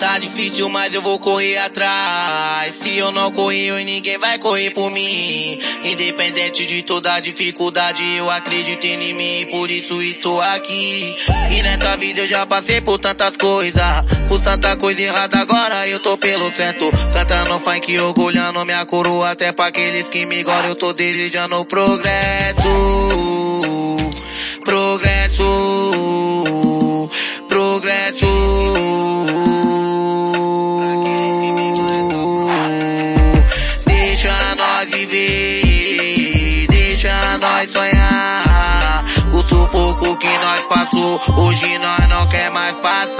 Tá difícil, mas eu vou correr atrás. Se eu não correr, ninguém vai correr por mim. Independente de toda dificuldade, eu acredito em mim, por isso estou aqui. E nessa vida eu já passei por tantas coisas, por tanta coisa errada, agora eu tô pelo certo. Cantando funk, orgulhando minha coroa, até pra aqueles que me gostam, eu tô desejando progresso. Progresso. Nós viver, deixa nós sonhar. O sufoco que nós passou, hoje nós não quer mais passar.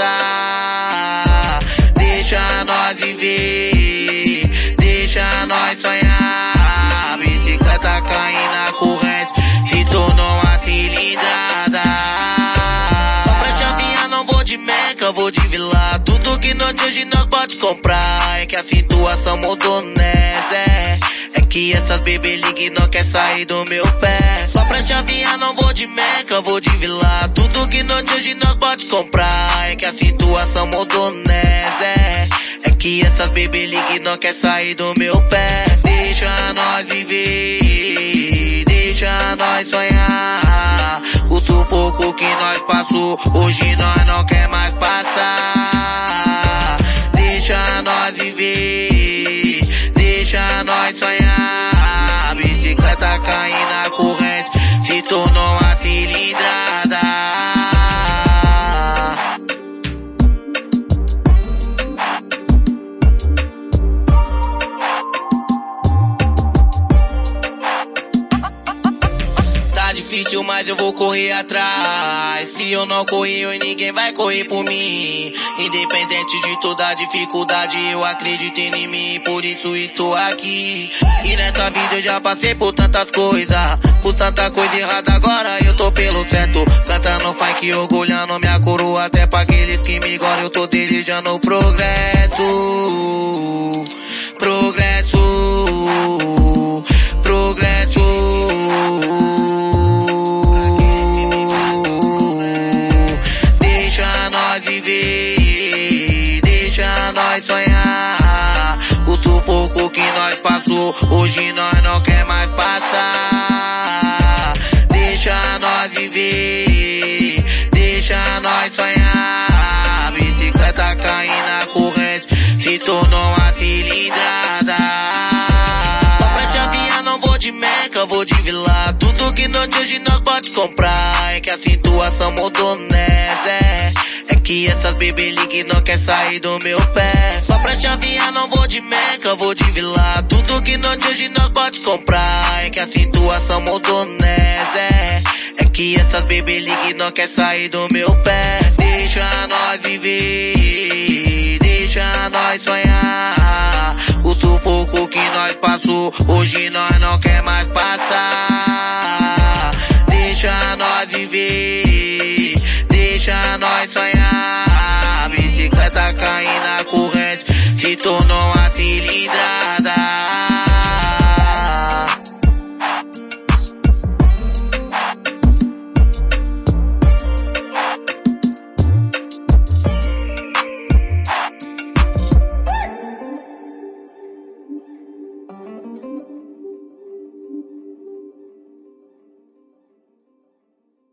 Deixa nós viver, deixa nós sonhar. Bicicleta caindo na corrente, se tornou uma cilindrada. Só pra aviar, não vou de meca, vou de vila. Tudo que nós hoje nós pode comprar. É que a situação mudou, né? Essas bebê ligue não quer sair do meu pé. Só pra aviar, não vou de meca, vou de vila. Tudo que nós hoje nós pode comprar. É que a situação mudou, né? É, é que essas bebê ligue não quer sair do meu pé. Deixa nós viver, deixa nós sonhar. O sufoco que nós passou, hoje nós não quer mais passar. Difícil, mas eu vou correr atrás. Se eu não correr, ninguém vai correr por mim. Independente de toda dificuldade, eu acredito em mim, por isso estou aqui. E nessa vida eu já passei por tantas coisas, por tanta coisa errada, agora eu tô pelo certo. Cantando funk, orgulhando minha coroa, até pra aqueles que me gostam, eu tô desejando progresso. Progresso. Sonhar. O sufoco que nós passou, hoje nós não quer mais passar. Deixa nós viver, deixa nós sonhar. Bicicleta caindo na corrente, se tornou uma cilindrada. Só pra te aviar, não vou de meca, vou de vila. Tudo que nós hoje nós pode comprar. É que a situação mudou, né? Que essas bebê ligue não quer sair do meu pé. Só pra aviar, não vou de meca, vou de vila. Tudo que nós hoje nós pode comprar. É que a situação mudou, né? É, é que essas bebê ligue não quer sair do meu pé. Deixa nós viver, deixa nós sonhar. O sufoco que nós passou, hoje nós não quer mais passar. Deixa nós viver, deixa nós sonhar. Bicicleta caindo na corrente, se tornou